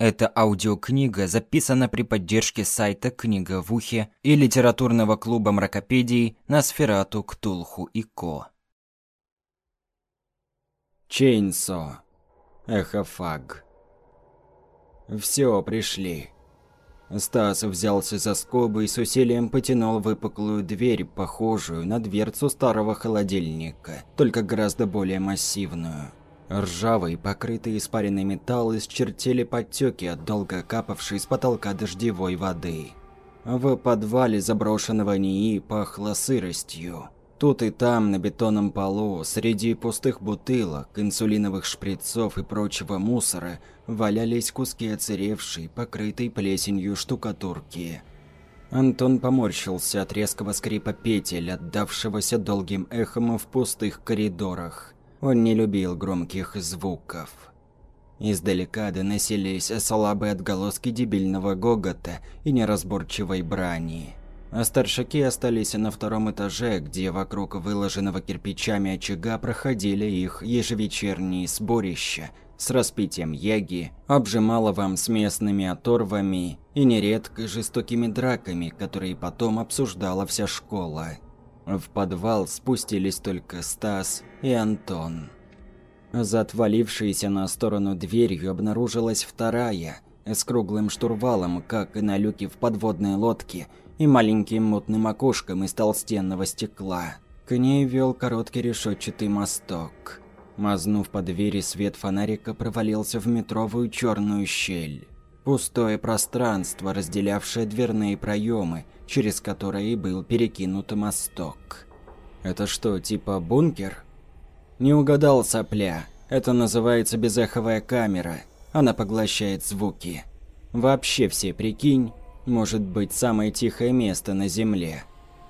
Эта аудиокнига записана при поддержке сайта «Книга в ухе» и литературного клуба мракопедий на Сферату, Ктулху и Ко. Чейнсо. Эхофаг. Все, пришли. Стас взялся за скобы и с усилием потянул выпуклую дверь, похожую на дверцу старого холодильника, только гораздо более массивную. Ржавый, покрытый испаренный металл исчертили подтеки от долго капавшей с потолка дождевой воды. В подвале заброшенного НИИ пахло сыростью. Тут и там, на бетонном полу, среди пустых бутылок, инсулиновых шприцов и прочего мусора, валялись куски оцаревшей, покрытой плесенью штукатурки. Антон поморщился от резкого скрипа петель, отдавшегося долгим эхом в пустых коридорах. Он не любил громких звуков. Издалека доносились слабые отголоски дебильного гогота и неразборчивой брани. А старшаки остались на втором этаже, где вокруг выложенного кирпичами очага проходили их ежевечерние сборища с распитием яги, обжималовом с местными оторвами и нередко жестокими драками, которые потом обсуждала вся школа. В подвал спустились только Стас и Антон. За отвалившейся на сторону дверью обнаружилась вторая, с круглым штурвалом, как и на люке в подводной лодке, и маленьким мутным окошком из толстенного стекла. К ней вел короткий решетчатый мосток. Мазнув по двери, свет фонарика провалился в метровую черную щель. Пустое пространство, разделявшее дверные проемы, через которые был перекинут мосток. Это что, типа бункер? Не угадал сопля. Это называется безэховая камера. Она поглощает звуки. Вообще все, прикинь, может быть самое тихое место на Земле.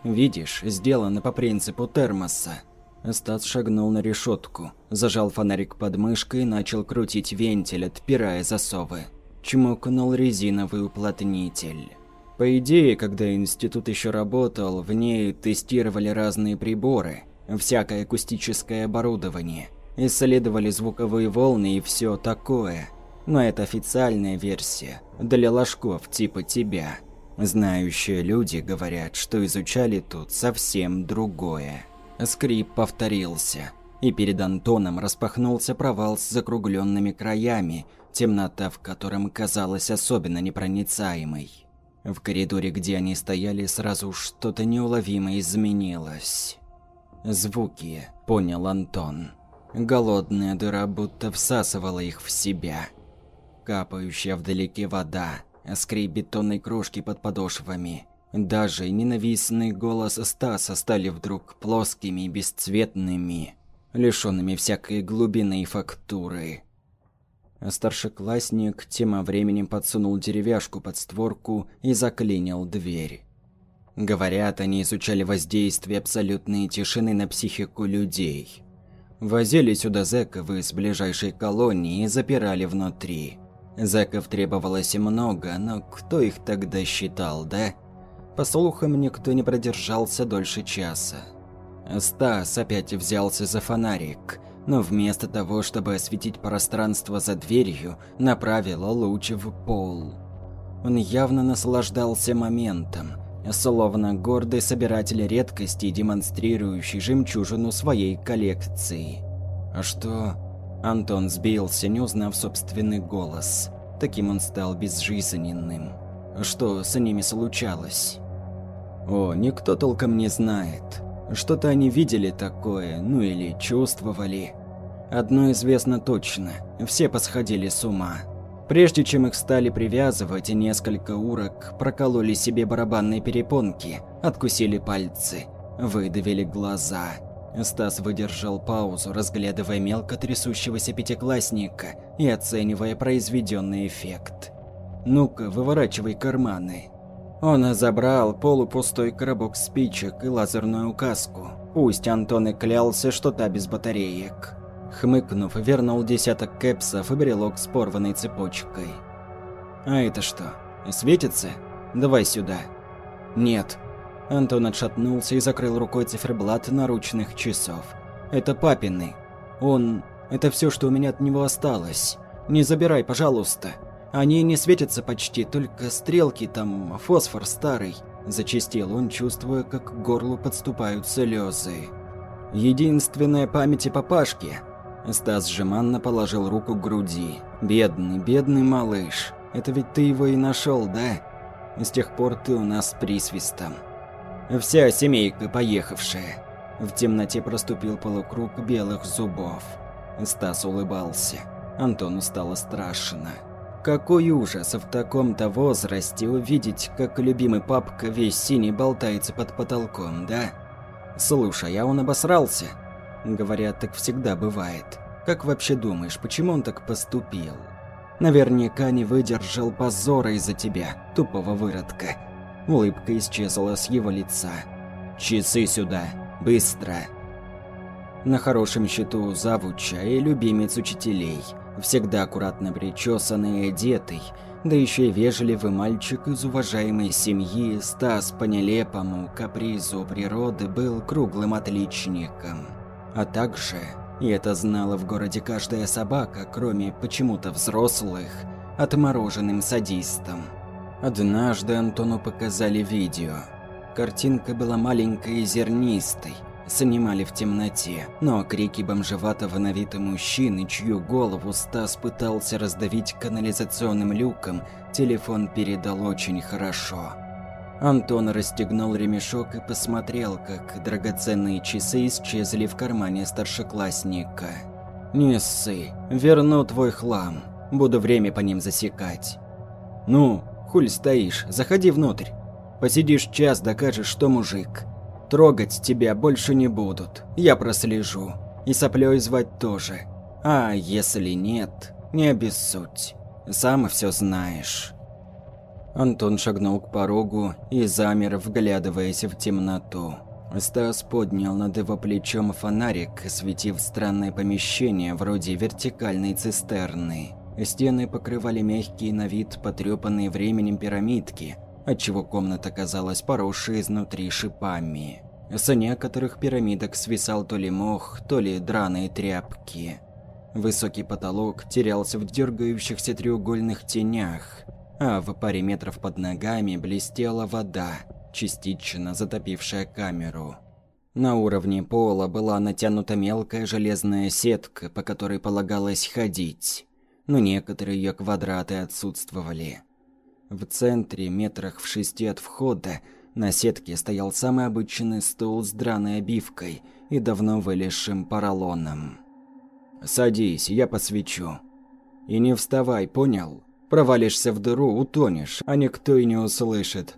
Видишь, сделано по принципу термоса. Стас шагнул на решетку, зажал фонарик под мышкой и начал крутить вентиль, отпирая засовы чмокнул резиновый уплотнитель. По идее, когда институт еще работал, в ней тестировали разные приборы, всякое акустическое оборудование, исследовали звуковые волны и все такое. Но это официальная версия, для ложков типа тебя. Знающие люди говорят, что изучали тут совсем другое. Скрип повторился, и перед Антоном распахнулся провал с закругленными краями, темнота в котором казалась особенно непроницаемой. В коридоре, где они стояли, сразу что-то неуловимо изменилось. Звуки, понял Антон. Голодная дыра будто всасывала их в себя. Капающая вдалеке вода, скрип бетонной крошки под подошвами. Даже ненавистный голос Стаса стали вдруг плоскими и бесцветными, лишенными всякой глубины и фактуры. А старшеклассник тем временем подсунул деревяшку под створку и заклинил дверь. Говорят, они изучали воздействие абсолютной тишины на психику людей. Возили сюда зэков из ближайшей колонии и запирали внутри. Зэков требовалось много, но кто их тогда считал, да? По слухам, никто не продержался дольше часа. Стас опять взялся за фонарик – но вместо того, чтобы осветить пространство за дверью, направила луч в пол. Он явно наслаждался моментом, словно гордый собиратель редкостей, демонстрирующий жемчужину своей коллекции. А что? Антон сбился, не узнав собственный голос. Таким он стал безжизненным. Что с ними случалось? О, никто толком не знает. Что-то они видели такое, ну или чувствовали. Одно известно точно – все посходили с ума. Прежде чем их стали привязывать, несколько урок прокололи себе барабанные перепонки, откусили пальцы, выдавили глаза. Стас выдержал паузу, разглядывая мелко трясущегося пятиклассника и оценивая произведенный эффект. «Ну-ка, выворачивай карманы», он забрал полупустой коробок спичек и лазерную указку. Пусть Антон и клялся, что та без батареек. Хмыкнув, вернул десяток кэпсов и брелок с порванной цепочкой. «А это что, светится? Давай сюда». «Нет». Антон отшатнулся и закрыл рукой циферблат наручных часов. «Это папины. Он... Это все, что у меня от него осталось. Не забирай, пожалуйста. Они не светятся почти, только стрелки там, фосфор старый. Зачистил он, чувствуя, как к горлу подступают слезы. Единственная память о папашке. Стас жеманно положил руку к груди. Бедный, бедный малыш. Это ведь ты его и нашел, да? С тех пор ты у нас присвистом. Вся семейка поехавшая. В темноте проступил полукруг белых зубов. Стас улыбался. Антону стало страшно. Какой ужас в таком-то возрасте увидеть, как любимый папка весь синий болтается под потолком, да? Слушай, а он обосрался? Говорят, так всегда бывает. Как вообще думаешь, почему он так поступил? Наверняка не выдержал позора из-за тебя, тупого выродка. Улыбка исчезла с его лица. «Часы сюда! Быстро!» На хорошем счету завуча и любимец учителей. Всегда аккуратно причесанный и одетый, да еще и вежливый мальчик из уважаемой семьи Стас по нелепому капризу природы был круглым отличником. А также, и это знала в городе каждая собака, кроме почему-то взрослых, отмороженным садистом. Однажды Антону показали видео. Картинка была маленькой и зернистой, снимали в темноте, но крики бомжеватого на вид мужчины, чью голову Стас пытался раздавить канализационным люком, телефон передал очень хорошо. Антон расстегнул ремешок и посмотрел, как драгоценные часы исчезли в кармане старшеклассника. «Не ссы, верну твой хлам, буду время по ним засекать». «Ну, хуль стоишь, заходи внутрь. Посидишь час, докажешь, что мужик. Трогать тебя больше не будут, я прослежу. И соплей звать тоже. А если нет, не обессудь. Сам все знаешь. Антон шагнул к порогу и замер, вглядываясь в темноту. Стас поднял над его плечом фонарик, осветив странное помещение вроде вертикальной цистерны. Стены покрывали мягкие на вид потрепанные временем пирамидки – отчего комната казалась поросшей изнутри шипами. С некоторых пирамидок свисал то ли мох, то ли драные тряпки. Высокий потолок терялся в дергающихся треугольных тенях, а в паре метров под ногами блестела вода, частично затопившая камеру. На уровне пола была натянута мелкая железная сетка, по которой полагалось ходить, но некоторые ее квадраты отсутствовали. В центре, метрах в шести от входа, на сетке стоял самый обычный стул с драной обивкой и давно вылезшим поролоном. «Садись, я посвечу. И не вставай, понял? Провалишься в дыру, утонешь, а никто и не услышит».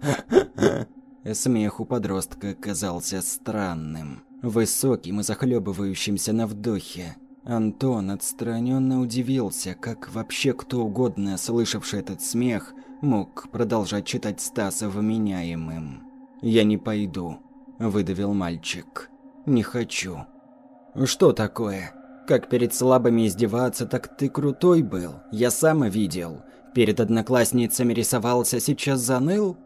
Смех у подростка казался странным, высоким и захлебывающимся на вдохе. Антон отстраненно удивился, как вообще кто угодно, слышавший этот смех, мог продолжать читать Стаса вменяемым. «Я не пойду», – выдавил мальчик. «Не хочу». «Что такое? Как перед слабыми издеваться, так ты крутой был. Я сам видел. Перед одноклассницами рисовался, сейчас заныл?»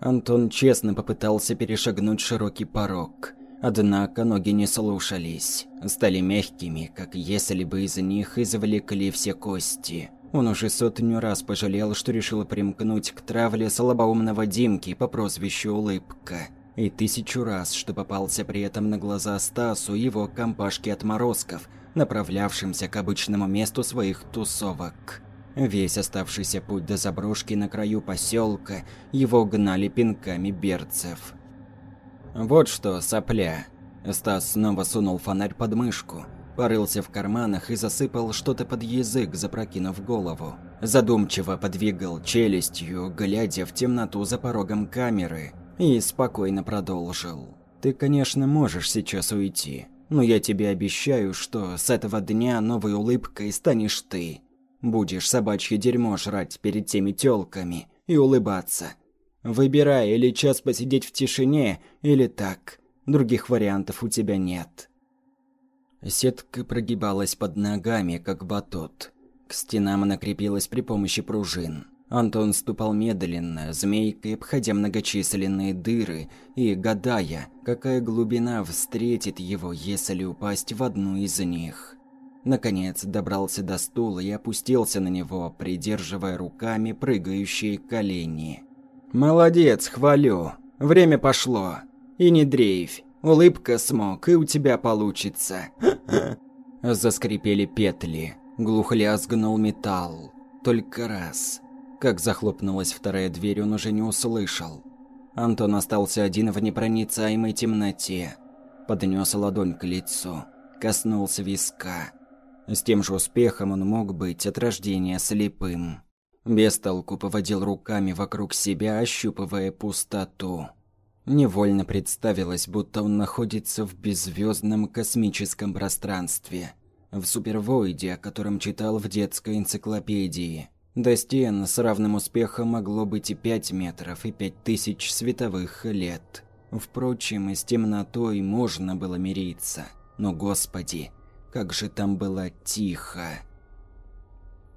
Антон честно попытался перешагнуть широкий порог. Однако ноги не слушались. Стали мягкими, как если бы из них извлекли все кости. Он уже сотню раз пожалел, что решил примкнуть к травле слабоумного Димки по прозвищу Улыбка. И тысячу раз, что попался при этом на глаза Стасу его компашки отморозков, направлявшимся к обычному месту своих тусовок. Весь оставшийся путь до заброшки на краю поселка его гнали пинками берцев. «Вот что, сопля!» Стас снова сунул фонарь под мышку, порылся в карманах и засыпал что-то под язык, запрокинув голову. Задумчиво подвигал челюстью, глядя в темноту за порогом камеры, и спокойно продолжил. «Ты, конечно, можешь сейчас уйти, но я тебе обещаю, что с этого дня новой улыбкой станешь ты. Будешь собачье дерьмо жрать перед теми тёлками и улыбаться. Выбирай или час посидеть в тишине, или так. Других вариантов у тебя нет». Сетка прогибалась под ногами, как батут. К стенам она крепилась при помощи пружин. Антон ступал медленно, змейкой обходя многочисленные дыры и гадая, какая глубина встретит его, если упасть в одну из них. Наконец добрался до стула и опустился на него, придерживая руками прыгающие колени. «Молодец, хвалю. Время пошло. И не дрейфь. Улыбка смог, и у тебя получится». Заскрипели петли. Глухо лязгнул металл. Только раз. Как захлопнулась вторая дверь, он уже не услышал. Антон остался один в непроницаемой темноте. Поднес ладонь к лицу. Коснулся виска. С тем же успехом он мог быть от рождения слепым. Без толку поводил руками вокруг себя, ощупывая пустоту. Невольно представилось, будто он находится в беззвездном космическом пространстве. В супервоиде, о котором читал в детской энциклопедии. До стен с равным успехом могло быть и пять метров, и пять тысяч световых лет. Впрочем, и с темнотой можно было мириться. Но, господи, как же там было тихо.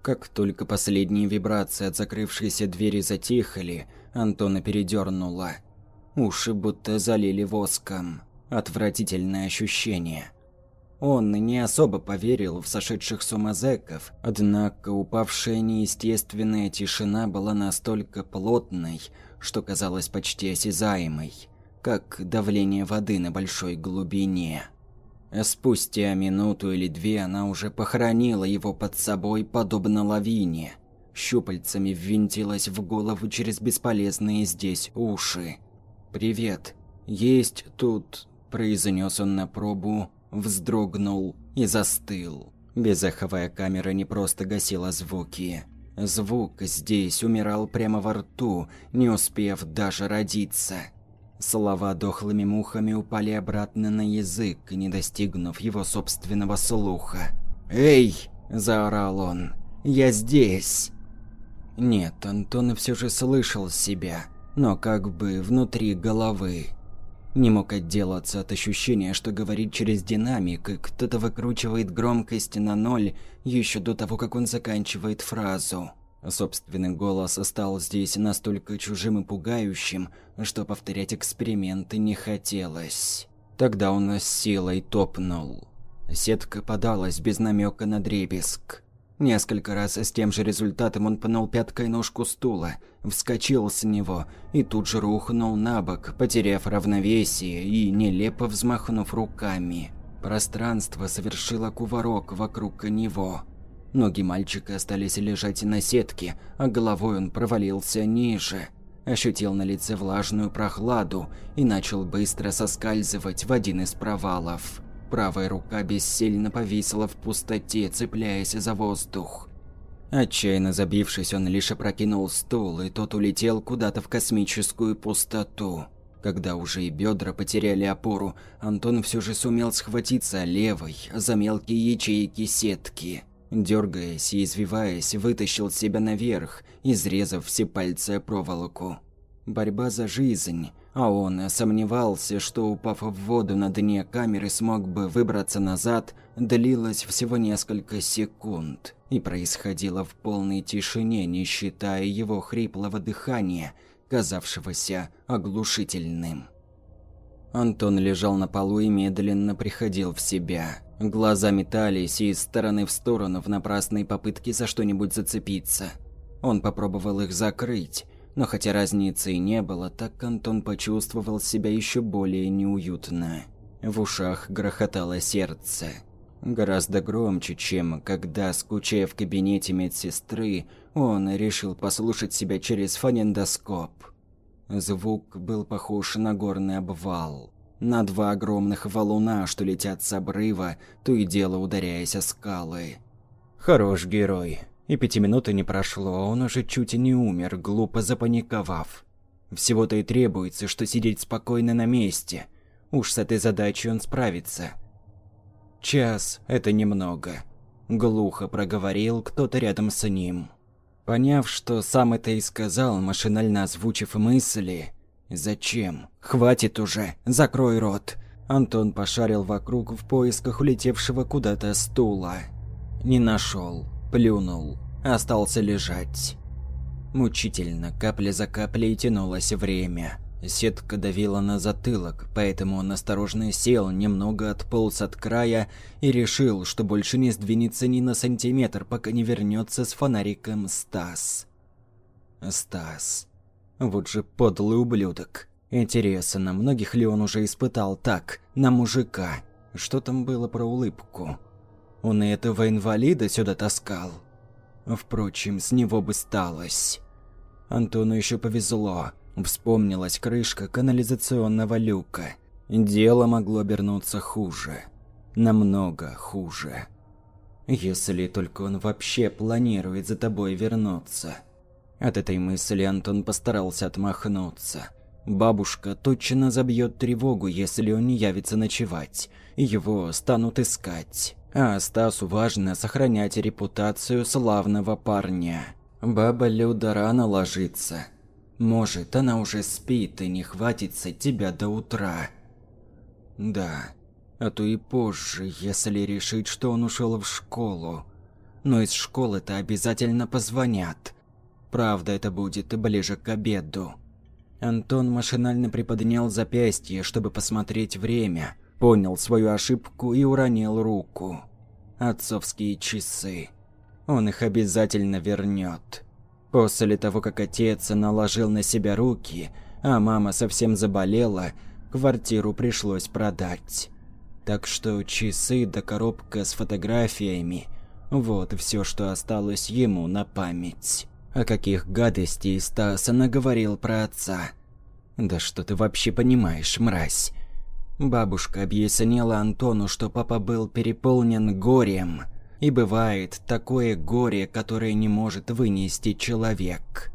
Как только последние вибрации от закрывшейся двери затихли, Антона передернуло. Уши будто залили воском. Отвратительное ощущение. Он не особо поверил в сошедших с ума зэков, однако упавшая неестественная тишина была настолько плотной, что казалась почти осязаемой, как давление воды на большой глубине. Спустя минуту или две она уже похоронила его под собой, подобно лавине. Щупальцами ввинтилась в голову через бесполезные здесь уши. «Привет. Есть тут...» – произнес он на пробу, вздрогнул и застыл. Безэховая камера не просто гасила звуки. Звук здесь умирал прямо во рту, не успев даже родиться. Слова дохлыми мухами упали обратно на язык, не достигнув его собственного слуха. «Эй!» – заорал он. «Я здесь!» Нет, Антон все же слышал себя, но как бы внутри головы. Не мог отделаться от ощущения, что говорит через динамик, и кто-то выкручивает громкость на ноль еще до того, как он заканчивает фразу. Собственный голос стал здесь настолько чужим и пугающим, что повторять эксперименты не хотелось. Тогда он с силой топнул. Сетка подалась без намека на дребезг. Несколько раз с тем же результатом он пнул пяткой ножку стула, вскочил с него и тут же рухнул на бок, потеряв равновесие и нелепо взмахнув руками. Пространство совершило кувырок вокруг него. Ноги мальчика остались лежать на сетке, а головой он провалился ниже. Ощутил на лице влажную прохладу и начал быстро соскальзывать в один из провалов. Правая рука бессильно повисла в пустоте, цепляясь за воздух. Отчаянно забившись, он лишь опрокинул стул, и тот улетел куда-то в космическую пустоту. Когда уже и бедра потеряли опору, Антон все же сумел схватиться левой за мелкие ячейки сетки. Дергаясь и извиваясь, вытащил себя наверх, изрезав все пальцы проволоку. Борьба за жизнь – а он сомневался, что упав в воду на дне камеры смог бы выбраться назад, длилось всего несколько секунд и происходило в полной тишине, не считая его хриплого дыхания, казавшегося оглушительным. Антон лежал на полу и медленно приходил в себя. Глаза метались из стороны в сторону в напрасной попытке за что-нибудь зацепиться. Он попробовал их закрыть, но хотя разницы и не было, так Антон почувствовал себя еще более неуютно. В ушах грохотало сердце. Гораздо громче, чем когда, скучая в кабинете медсестры, он решил послушать себя через фонендоскоп. Звук был похож на горный обвал. На два огромных валуна, что летят с обрыва, то и дело ударяясь о скалы. Хорош герой. И пяти минут не прошло, а он уже чуть и не умер, глупо запаниковав. Всего-то и требуется, что сидеть спокойно на месте. Уж с этой задачей он справится. Час – это немного. Глухо проговорил кто-то рядом с ним. Поняв, что сам это и сказал, машинально озвучив мысли «Зачем? Хватит уже! Закрой рот!» Антон пошарил вокруг в поисках улетевшего куда-то стула. Не нашел плюнул, остался лежать. Мучительно, капля за каплей тянулось время. Сетка давила на затылок, поэтому он осторожно сел, немного отполз от края и решил, что больше не сдвинется ни на сантиметр, пока не вернется с фонариком Стас. Стас. Вот же подлый ублюдок. Интересно, многих ли он уже испытал так, на мужика? Что там было про улыбку? Он и этого инвалида сюда таскал. Впрочем, с него бы сталось. Антону еще повезло. Вспомнилась крышка канализационного люка. Дело могло обернуться хуже. Намного хуже. Если только он вообще планирует за тобой вернуться. От этой мысли Антон постарался отмахнуться. Бабушка точно забьет тревогу, если он не явится ночевать. Его станут искать. А Стасу важно сохранять репутацию славного парня. Баба Люда рано ложится. Может, она уже спит и не хватится тебя до утра. Да, а то и позже, если решит, что он ушел в школу. Но из школы-то обязательно позвонят. Правда, это будет ближе к обеду. Антон машинально приподнял запястье, чтобы посмотреть время. Понял свою ошибку и уронил руку. Отцовские часы. Он их обязательно вернет. После того, как отец наложил на себя руки, а мама совсем заболела, квартиру пришлось продать. Так что часы да коробка с фотографиями – вот все, что осталось ему на память. О каких гадостей Стас наговорил про отца. Да что ты вообще понимаешь, мразь? Бабушка объяснила Антону, что папа был переполнен горем. И бывает такое горе, которое не может вынести человек.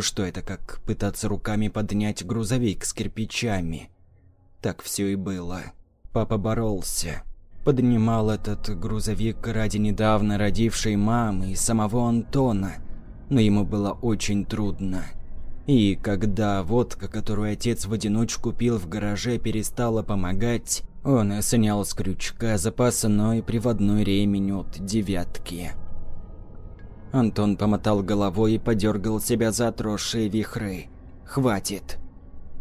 Что это как пытаться руками поднять грузовик с кирпичами? Так все и было. Папа боролся. Поднимал этот грузовик ради недавно родившей мамы и самого Антона. Но ему было очень трудно. И когда водка, которую отец в одиночку пил в гараже, перестала помогать, он снял с крючка запасной приводной ремень от девятки. Антон помотал головой и подергал себя за отросшие вихры. «Хватит!»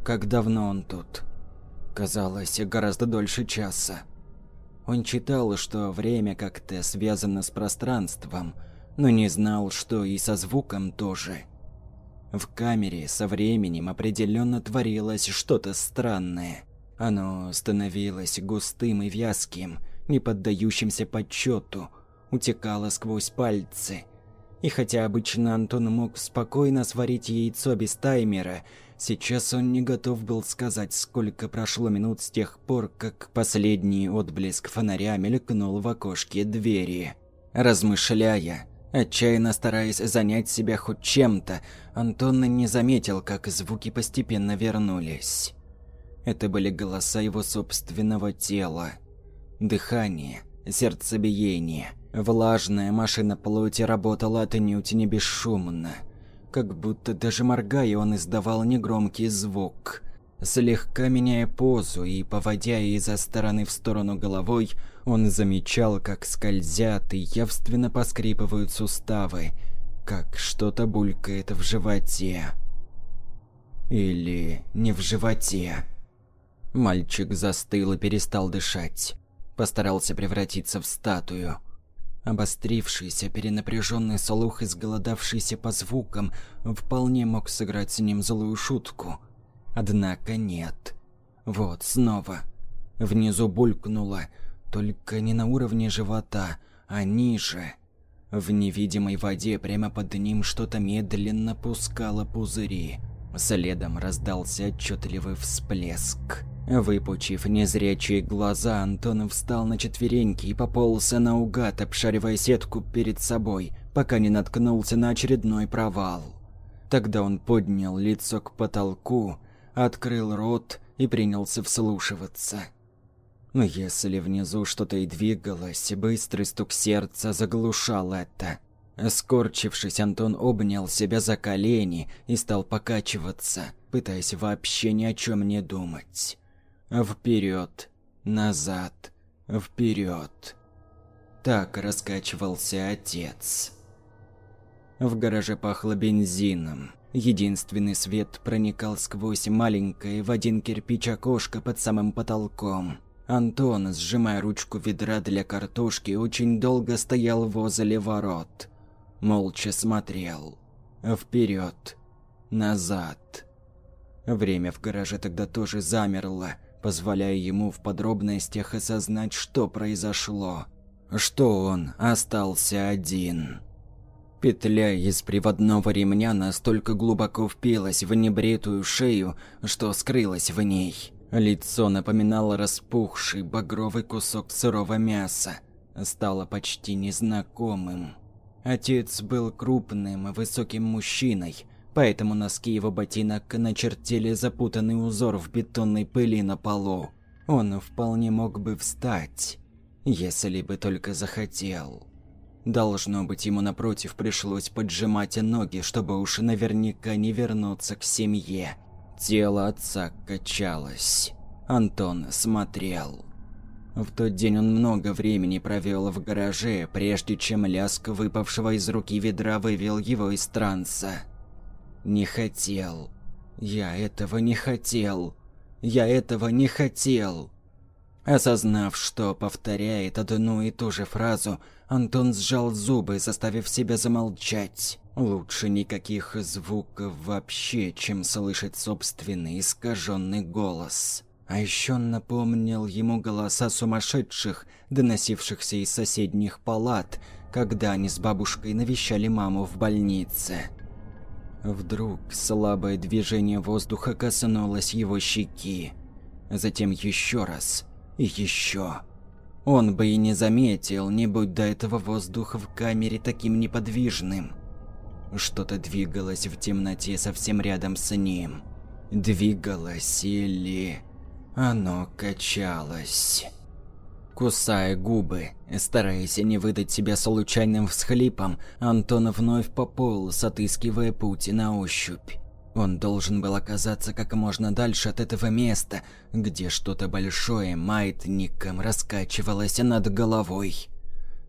Как давно он тут? Казалось, гораздо дольше часа. Он читал, что время как-то связано с пространством, но не знал, что и со звуком тоже – в камере со временем определенно творилось что-то странное. Оно становилось густым и вязким, не поддающимся подсчету, утекало сквозь пальцы. И хотя обычно Антон мог спокойно сварить яйцо без таймера, сейчас он не готов был сказать, сколько прошло минут с тех пор, как последний отблеск фонаря мелькнул в окошке двери. Размышляя, Отчаянно стараясь занять себя хоть чем-то, Антон не заметил, как звуки постепенно вернулись. Это были голоса его собственного тела. Дыхание, сердцебиение. Влажная машина плоти работала отнюдь не бесшумно. Как будто даже моргая, он издавал негромкий звук. Слегка меняя позу и поводя из стороны в сторону головой, он замечал, как скользят и явственно поскрипывают суставы, как что-то булькает в животе. Или не в животе. Мальчик застыл и перестал дышать. Постарался превратиться в статую. Обострившийся, перенапряженный слух, изголодавшийся по звукам, вполне мог сыграть с ним злую шутку. Однако нет. Вот, снова. Внизу булькнуло, только не на уровне живота, а ниже. В невидимой воде прямо под ним что-то медленно пускало пузыри. Следом раздался отчетливый всплеск. Выпучив незрячие глаза, Антон встал на четвереньки и пополз наугад, обшаривая сетку перед собой, пока не наткнулся на очередной провал. Тогда он поднял лицо к потолку, открыл рот и принялся вслушиваться. Но если внизу что-то и двигалось, быстрый стук сердца заглушал это. Скорчившись, Антон обнял себя за колени и стал покачиваться, пытаясь вообще ни о чем не думать. Вперед, назад, вперед. Так раскачивался отец. В гараже пахло бензином. Единственный свет проникал сквозь маленькое в один кирпич окошко под самым потолком. Антон, сжимая ручку ведра для картошки, очень долго стоял возле ворот. Молча смотрел. Вперед, назад. Время в гараже тогда тоже замерло, позволяя ему в подробностях осознать, что произошло. Что он остался один. Петля из приводного ремня настолько глубоко впилась в небритую шею, что скрылась в ней. Лицо напоминало распухший багровый кусок сырого мяса. Стало почти незнакомым. Отец был крупным, высоким мужчиной, поэтому носки его ботинок начертили запутанный узор в бетонной пыли на полу. Он вполне мог бы встать, если бы только захотел. Должно быть, ему напротив пришлось поджимать ноги, чтобы уж наверняка не вернуться к семье. Тело отца качалось. Антон смотрел. В тот день он много времени провел в гараже, прежде чем лязг выпавшего из руки ведра вывел его из транса. Не хотел. Я этого не хотел. Я этого не хотел. Осознав, что повторяет одну и ту же фразу, Антон сжал зубы, заставив себя замолчать. Лучше никаких звуков вообще, чем слышать собственный искаженный голос. А еще напомнил ему голоса сумасшедших, доносившихся из соседних палат, когда они с бабушкой навещали маму в больнице. Вдруг слабое движение воздуха коснулось его щеки. Затем еще раз и еще. Он бы и не заметил, не будь до этого воздух в камере таким неподвижным. Что-то двигалось в темноте совсем рядом с ним. Двигалось или... Оно качалось. Кусая губы, стараясь не выдать себя случайным всхлипом, Антон вновь пополз, отыскивая путь на ощупь. Он должен был оказаться как можно дальше от этого места, где что-то большое маятником раскачивалось над головой.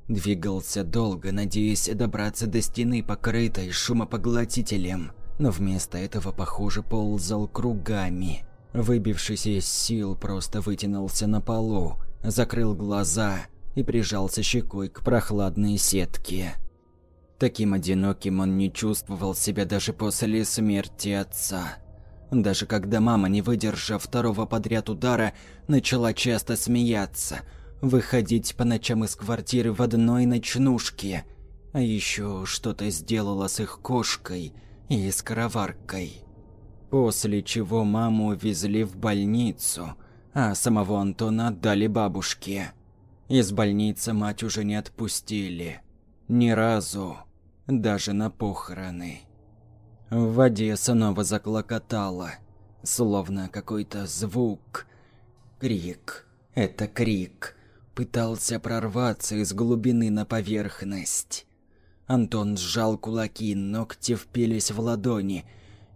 Двигался долго, надеясь добраться до стены, покрытой шумопоглотителем, но вместо этого, похоже, ползал кругами. Выбившись из сил, просто вытянулся на полу, закрыл глаза и прижался щекой к прохладной сетке. Таким одиноким он не чувствовал себя даже после смерти отца. Даже когда мама, не выдержав второго подряд удара, начала часто смеяться, выходить по ночам из квартиры в одной ночнушке, а еще что-то сделала с их кошкой и скороваркой. После чего маму увезли в больницу, а самого Антона отдали бабушке. Из больницы мать уже не отпустили. Ни разу даже на похороны. В воде снова заклокотало, словно какой-то звук. Крик. Это крик. Пытался прорваться из глубины на поверхность. Антон сжал кулаки, ногти впились в ладони,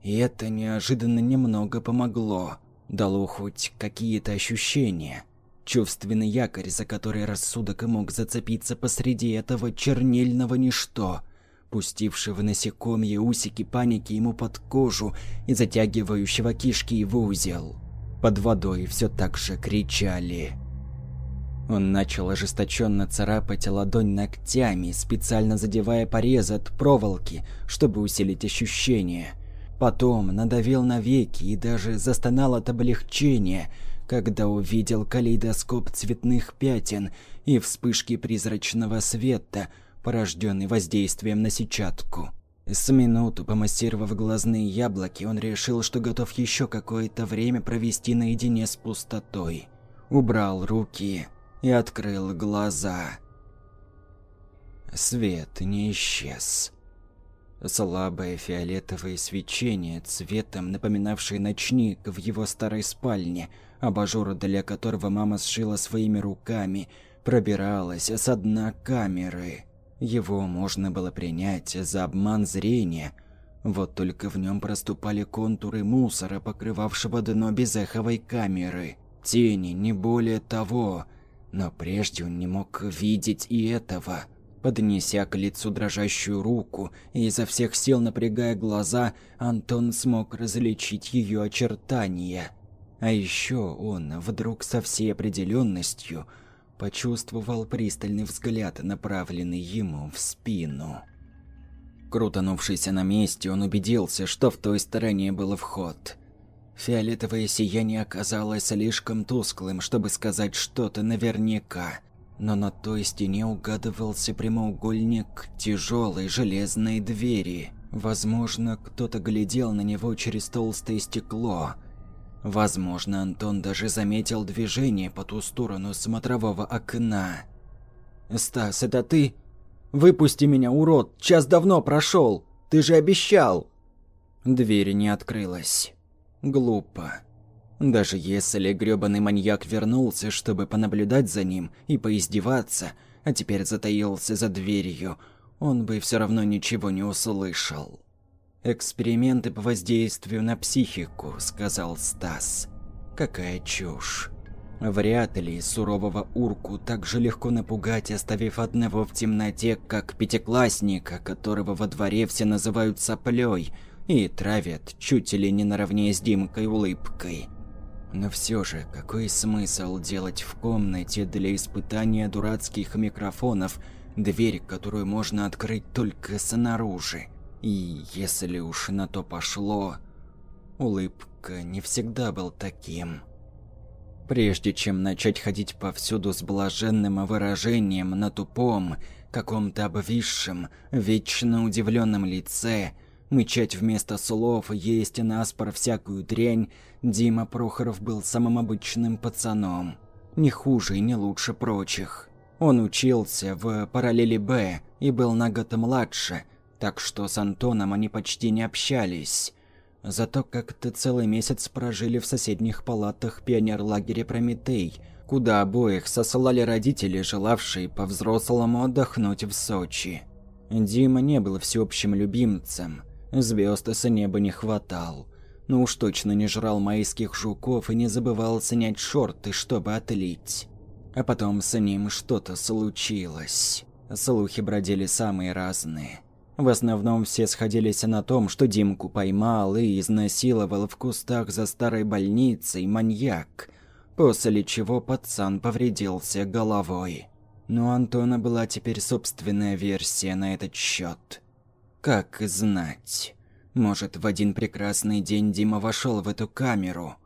и это неожиданно немного помогло. Дало хоть какие-то ощущения. Чувственный якорь, за который рассудок мог зацепиться посреди этого чернильного ничто – пустившего насекомые усики паники ему под кожу и затягивающего кишки в узел. Под водой все так же кричали. Он начал ожесточенно царапать ладонь ногтями, специально задевая порезы от проволоки, чтобы усилить ощущение. Потом надавил на веки и даже застонал от облегчения, когда увидел калейдоскоп цветных пятен и вспышки призрачного света – порожденный воздействием на сетчатку. С минуту помассировав глазные яблоки, он решил, что готов еще какое-то время провести наедине с пустотой. Убрал руки и открыл глаза. Свет не исчез. Слабое фиолетовое свечение, цветом напоминавшее ночник в его старой спальне, абажур для которого мама сшила своими руками, пробиралось с дна камеры. Его можно было принять за обман зрения, вот только в нем проступали контуры мусора, покрывавшего дно безэховой камеры. Тени, не более того. Но прежде он не мог видеть и этого, Поднеся к лицу дрожащую руку и изо всех сил напрягая глаза, Антон смог различить ее очертания. А еще он вдруг со всей определенностью почувствовал пристальный взгляд, направленный ему в спину. Крутанувшись на месте, он убедился, что в той стороне был вход. Фиолетовое сияние оказалось слишком тусклым, чтобы сказать что-то наверняка но на той стене угадывался прямоугольник тяжелой железной двери. Возможно, кто-то глядел на него через толстое стекло. Возможно, Антон даже заметил движение по ту сторону смотрового окна. «Стас, это ты? Выпусти меня, урод! Час давно прошел! Ты же обещал!» Дверь не открылась. Глупо. Даже если грёбаный маньяк вернулся, чтобы понаблюдать за ним и поиздеваться, а теперь затаился за дверью, он бы все равно ничего не услышал. «Эксперименты по воздействию на психику», — сказал Стас. «Какая чушь. Вряд ли сурового урку так же легко напугать, оставив одного в темноте, как пятиклассника, которого во дворе все называют соплей и травят чуть ли не наравне с Димкой улыбкой. Но все же, какой смысл делать в комнате для испытания дурацких микрофонов дверь, которую можно открыть только снаружи? И если уж на то пошло, улыбка не всегда был таким. Прежде чем начать ходить повсюду с блаженным выражением на тупом, каком-то обвисшем, вечно удивленном лице – Мычать вместо слов, есть наспор всякую дрянь, Дима Прохоров был самым обычным пацаном. Не хуже и не лучше прочих. Он учился в параллели Б и был на год младше, так что с Антоном они почти не общались. Зато как-то целый месяц прожили в соседних палатах пионерлагеря «Прометей», куда обоих сослали родители, желавшие по-взрослому отдохнуть в Сочи. Дима не был всеобщим любимцем, Звезд с неба не хватал. Но уж точно не жрал майских жуков и не забывал снять шорты, чтобы отлить. А потом с ним что-то случилось. Слухи бродили самые разные. В основном все сходились на том, что Димку поймал и изнасиловал в кустах за старой больницей маньяк, после чего пацан повредился головой. Но у Антона была теперь собственная версия на этот счет. Как знать. Может, в один прекрасный день Дима вошел в эту камеру,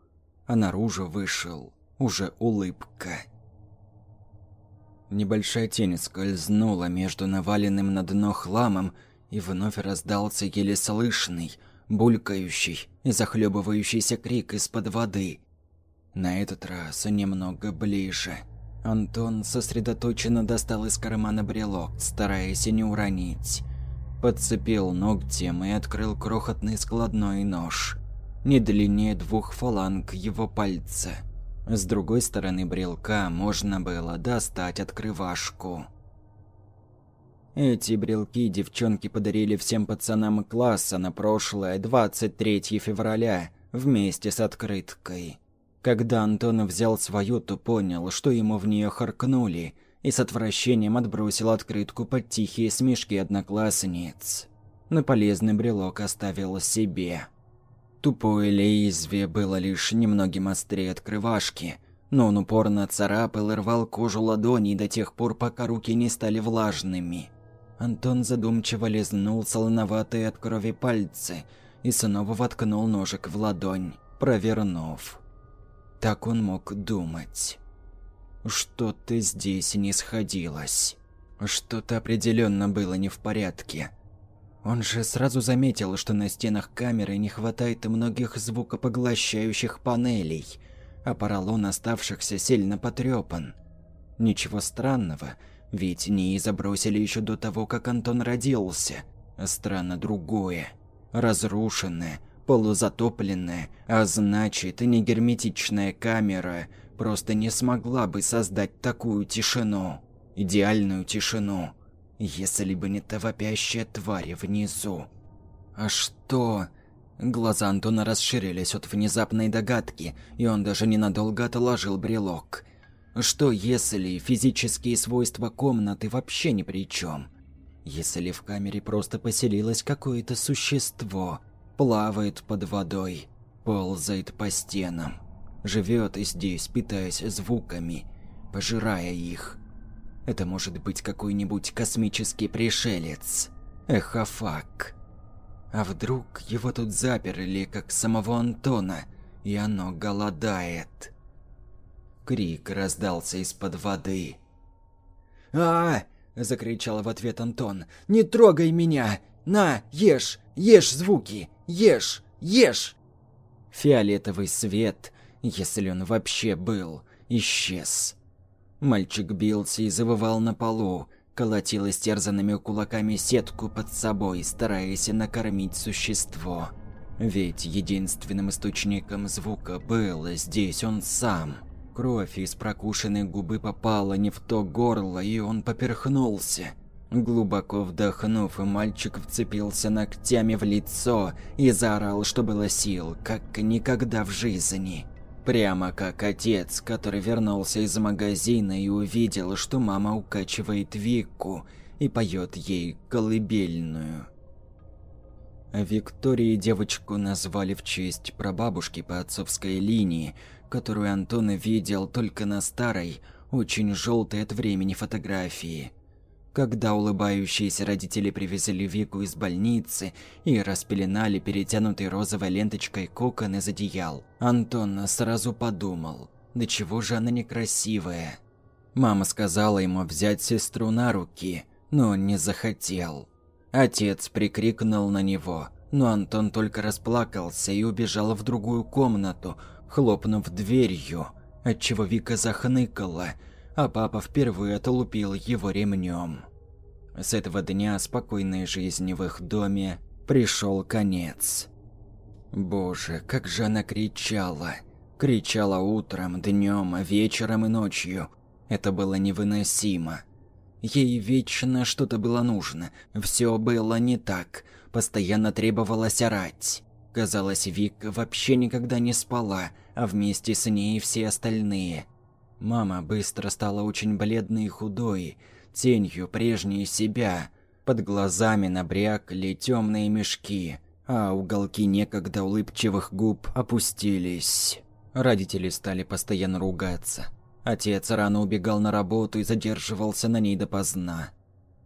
а наружу вышел уже улыбка. Небольшая тень скользнула между наваленным на дно хламом, и вновь раздался еле слышный, булькающий и захлебывающийся крик из-под воды. На этот раз немного ближе. Антон сосредоточенно достал из кармана брелок, стараясь не уронить подцепил ногтем и открыл крохотный складной нож, не длиннее двух фаланг его пальца. С другой стороны брелка можно было достать открывашку. Эти брелки девчонки подарили всем пацанам класса на прошлое 23 февраля вместе с открыткой. Когда Антон взял свою, то понял, что ему в нее харкнули – и с отвращением отбросил открытку под тихие смешки одноклассниц. Но полезный брелок оставил себе. Тупое лезвие было лишь немногим острее открывашки, но он упорно царапал и рвал кожу ладоней до тех пор, пока руки не стали влажными. Антон задумчиво лизнул солоноватые от крови пальцы и снова воткнул ножик в ладонь, провернув. Так он мог думать. Что-то здесь не сходилось. Что-то определенно было не в порядке. Он же сразу заметил, что на стенах камеры не хватает многих звукопоглощающих панелей, а поролон оставшихся сильно потрепан. Ничего странного, ведь НИИ забросили еще до того, как Антон родился. Странно другое. Разрушенная, полузатопленная, а значит и не герметичная камера – просто не смогла бы создать такую тишину. Идеальную тишину. Если бы не та вопящая тварь внизу. А что... Глаза Антона расширились от внезапной догадки, и он даже ненадолго отложил брелок. Что если физические свойства комнаты вообще ни при чем? Если в камере просто поселилось какое-то существо, плавает под водой, ползает по стенам, живет здесь, питаясь звуками, пожирая их. Это может быть какой-нибудь космический пришелец. Эхофак. А вдруг его тут заперли, как самого Антона, и оно голодает? Крик раздался из-под воды. а, закричал в ответ Антон. «Не трогай меня! На, ешь! Ешь звуки! Ешь! Ешь!» Фиолетовый свет, если он вообще был, исчез. Мальчик бился и завывал на полу, колотил истерзанными кулаками сетку под собой, стараясь накормить существо. Ведь единственным источником звука был здесь он сам. Кровь из прокушенной губы попала не в то горло, и он поперхнулся. Глубоко вдохнув, мальчик вцепился ногтями в лицо и заорал, что было сил, как никогда в жизни. Прямо как отец, который вернулся из магазина и увидел, что мама укачивает Викку и поет ей колыбельную. Виктории девочку назвали в честь прабабушки по отцовской линии, которую Антон видел только на старой, очень желтой от времени фотографии – когда улыбающиеся родители привезли Вику из больницы и распеленали перетянутый розовой ленточкой кокон из одеял, Антон сразу подумал, да чего же она некрасивая. Мама сказала ему взять сестру на руки, но он не захотел. Отец прикрикнул на него, но Антон только расплакался и убежал в другую комнату, хлопнув дверью, отчего Вика захныкала – а папа впервые отлупил его ремнем. С этого дня спокойной жизни в их доме пришел конец. Боже, как же она кричала. Кричала утром, днем, вечером и ночью. Это было невыносимо. Ей вечно что-то было нужно. Все было не так. Постоянно требовалось орать. Казалось, Вик вообще никогда не спала, а вместе с ней все остальные – Мама быстро стала очень бледной и худой, тенью прежней себя. Под глазами набрякли темные мешки, а уголки некогда улыбчивых губ опустились. Родители стали постоянно ругаться. Отец рано убегал на работу и задерживался на ней допоздна.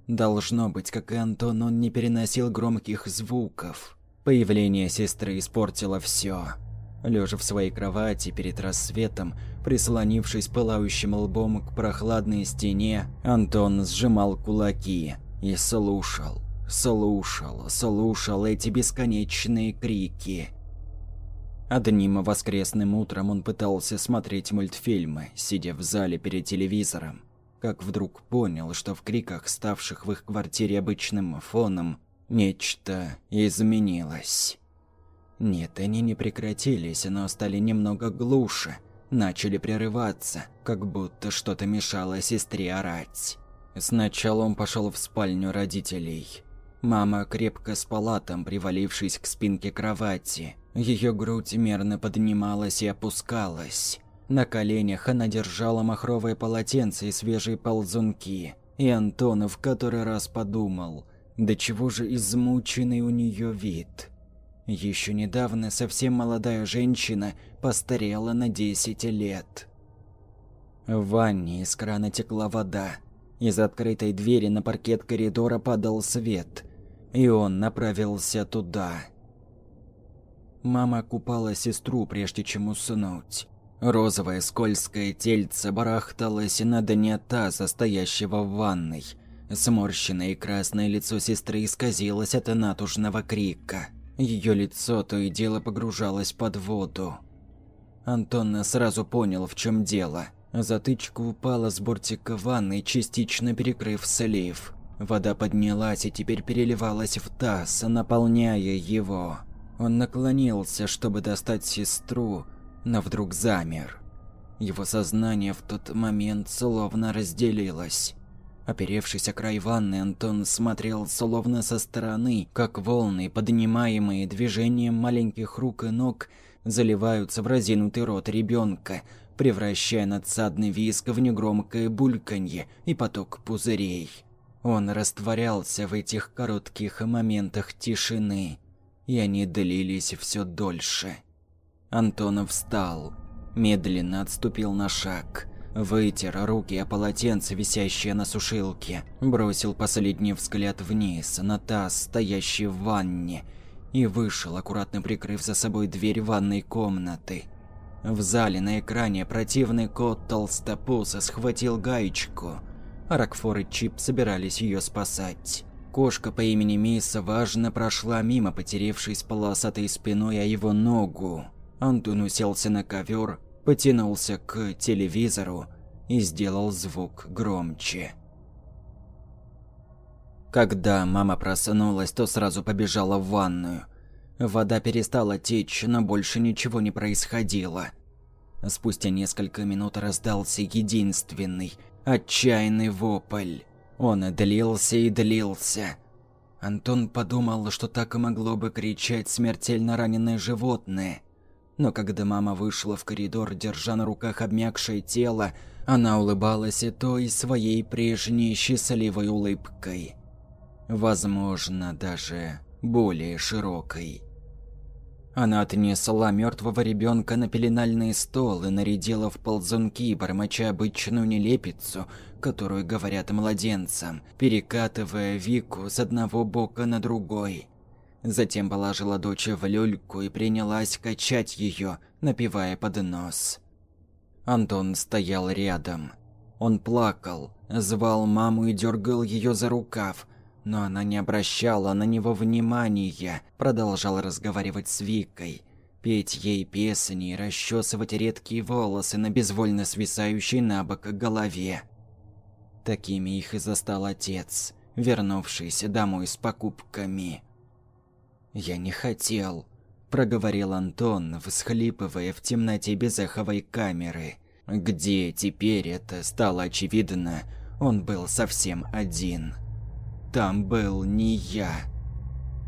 Должно быть, как и Антон, он не переносил громких звуков. Появление сестры испортило все. Лежа в своей кровати перед рассветом, прислонившись пылающим лбом к прохладной стене, Антон сжимал кулаки и слушал, слушал, слушал эти бесконечные крики. Одним воскресным утром он пытался смотреть мультфильмы, сидя в зале перед телевизором, как вдруг понял, что в криках, ставших в их квартире обычным фоном, нечто изменилось. Нет, они не прекратились, но стали немного глуше, начали прерываться, как будто что-то мешало сестре орать. Сначала он пошел в спальню родителей. Мама крепко спала там, привалившись к спинке кровати. Ее грудь мерно поднималась и опускалась. На коленях она держала махровое полотенце и свежие ползунки. И Антон в который раз подумал, да чего же измученный у нее вид. Еще недавно совсем молодая женщина постарела на 10 лет. В ванне из крана текла вода. Из открытой двери на паркет коридора падал свет, и он направился туда. Мама купала сестру, прежде чем уснуть. Розовое скользкое тельце барахталось на дне таза, стоящего в ванной. Сморщенное и красное лицо сестры исказилось от натужного крика. Ее лицо то и дело погружалось под воду. Антон сразу понял, в чем дело. Затычка упала с бортика ванны, частично перекрыв слив. Вода поднялась и теперь переливалась в таз, наполняя его. Он наклонился, чтобы достать сестру, но вдруг замер. Его сознание в тот момент словно разделилось. Оперевшись о край ванны, Антон смотрел словно со стороны, как волны, поднимаемые движением маленьких рук и ног, заливаются в разинутый рот ребенка, превращая надсадный визг в негромкое бульканье и поток пузырей. Он растворялся в этих коротких моментах тишины, и они длились все дольше. Антонов встал, медленно отступил на шаг, вытер руки о полотенце, висящее на сушилке, бросил последний взгляд вниз на таз, стоящий в ванне, и вышел, аккуратно прикрыв за собой дверь ванной комнаты. В зале на экране противный кот Толстопуса схватил гаечку. Рокфор и Чип собирались ее спасать. Кошка по имени Мисса важно прошла мимо, потеревшись полосатой спиной о его ногу. Антон уселся на ковер, потянулся к телевизору и сделал звук громче. Когда мама проснулась, то сразу побежала в ванную. Вода перестала течь, но больше ничего не происходило. Спустя несколько минут раздался единственный, отчаянный вопль. Он длился и длился. Антон подумал, что так и могло бы кричать смертельно раненое животное. Но когда мама вышла в коридор, держа на руках обмякшее тело, она улыбалась и той своей прежней счастливой улыбкой. Возможно, даже более широкой. Она отнесла мертвого ребенка на пеленальный стол и нарядила в ползунки, бормоча обычную нелепицу, которую говорят младенцам, перекатывая Вику с одного бока на другой. Затем положила дочь в люльку и принялась качать ее, напивая под нос. Антон стоял рядом. Он плакал, звал маму и дергал ее за рукав, но она не обращала на него внимания, продолжала разговаривать с Викой, петь ей песни и расчесывать редкие волосы на безвольно свисающей на бок голове. Такими их и застал отец, вернувшийся домой с покупками. «Я не хотел», – проговорил Антон, всхлипывая в темноте безэховой камеры, где теперь это стало очевидно, он был совсем один там был не я.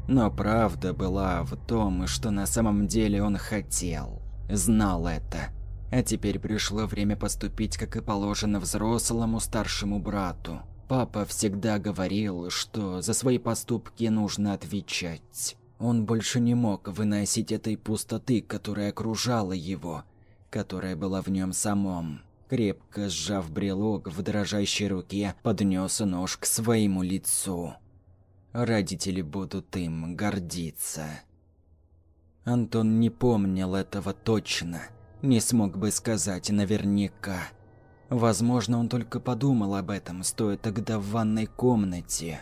Но правда была в том, что на самом деле он хотел, знал это. А теперь пришло время поступить, как и положено взрослому старшему брату. Папа всегда говорил, что за свои поступки нужно отвечать. Он больше не мог выносить этой пустоты, которая окружала его, которая была в нем самом. Крепко сжав брелок в дрожащей руке, поднес нож к своему лицу. Родители будут им гордиться. Антон не помнил этого точно, не смог бы сказать наверняка. Возможно, он только подумал об этом, стоя тогда в ванной комнате.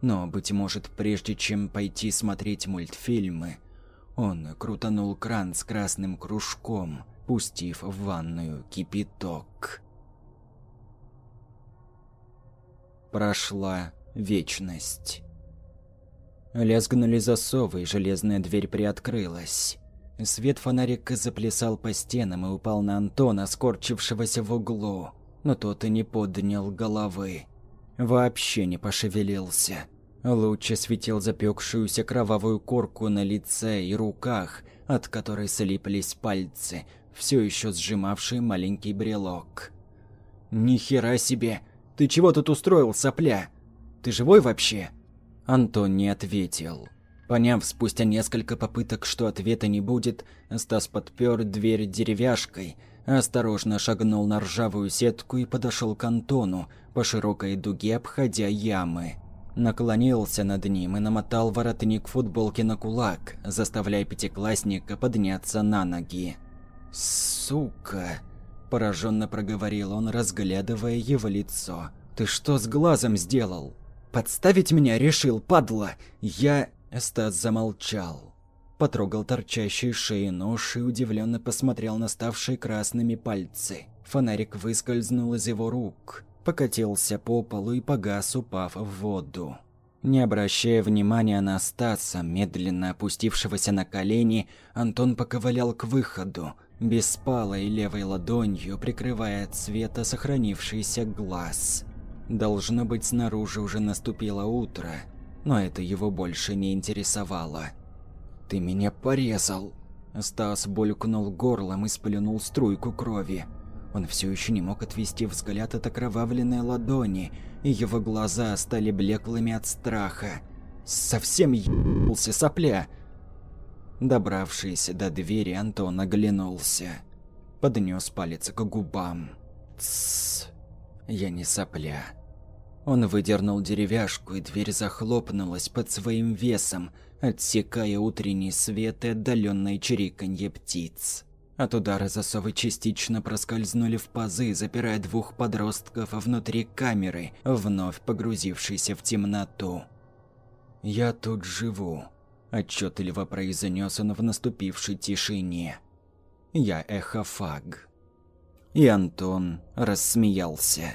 Но, быть может, прежде чем пойти смотреть мультфильмы, он крутанул кран с красным кружком – пустив в ванную кипяток. Прошла вечность. Лязгнули засовы, и железная дверь приоткрылась. Свет фонарика заплясал по стенам и упал на Антона, скорчившегося в углу, но тот и не поднял головы. Вообще не пошевелился. Луч осветил запекшуюся кровавую корку на лице и руках, от которой слиплись пальцы, все еще сжимавший маленький брелок. «Ни хера себе! Ты чего тут устроил, сопля? Ты живой вообще?» Антон не ответил. Поняв спустя несколько попыток, что ответа не будет, Стас подпер дверь деревяшкой, осторожно шагнул на ржавую сетку и подошел к Антону, по широкой дуге обходя ямы. Наклонился над ним и намотал воротник футболки на кулак, заставляя пятиклассника подняться на ноги. «Сука!» – пораженно проговорил он, разглядывая его лицо. «Ты что с глазом сделал? Подставить меня решил, падла! Я...» Стас замолчал. Потрогал торчащий шеи нож и удивленно посмотрел на ставшие красными пальцы. Фонарик выскользнул из его рук, покатился по полу и погас, упав в воду. Не обращая внимания на Стаса, медленно опустившегося на колени, Антон поковылял к выходу, беспалой левой ладонью прикрывая от света сохранившийся глаз. Должно быть, снаружи уже наступило утро, но это его больше не интересовало. «Ты меня порезал!» Стас булькнул горлом и сплюнул струйку крови. Он все еще не мог отвести взгляд от окровавленной ладони, и его глаза стали блеклыми от страха. Совсем ебался сопля. Добравшись до двери, Антон оглянулся. Поднес палец к губам. Тссс, я не сопля. Он выдернул деревяшку, и дверь захлопнулась под своим весом, отсекая утренний свет и отдаленное чириканье птиц. От удара засовы частично проскользнули в пазы, запирая двух подростков внутри камеры, вновь погрузившейся в темноту. «Я тут живу», – отчетливо произнес он в наступившей тишине. «Я эхофаг». И Антон рассмеялся.